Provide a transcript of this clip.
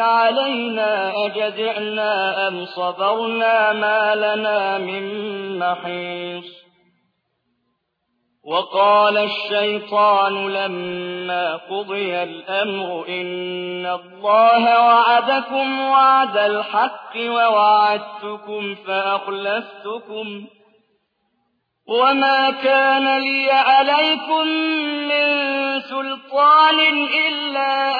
علينا أجزعنا أم صبرنا ما لنا من محيص. وقال الشيطان لما قضي الأمر إن الله وعدكم وعد الحق ووعدتكم فأخلفتكم. وما كان لي عليكم من سلطان إلا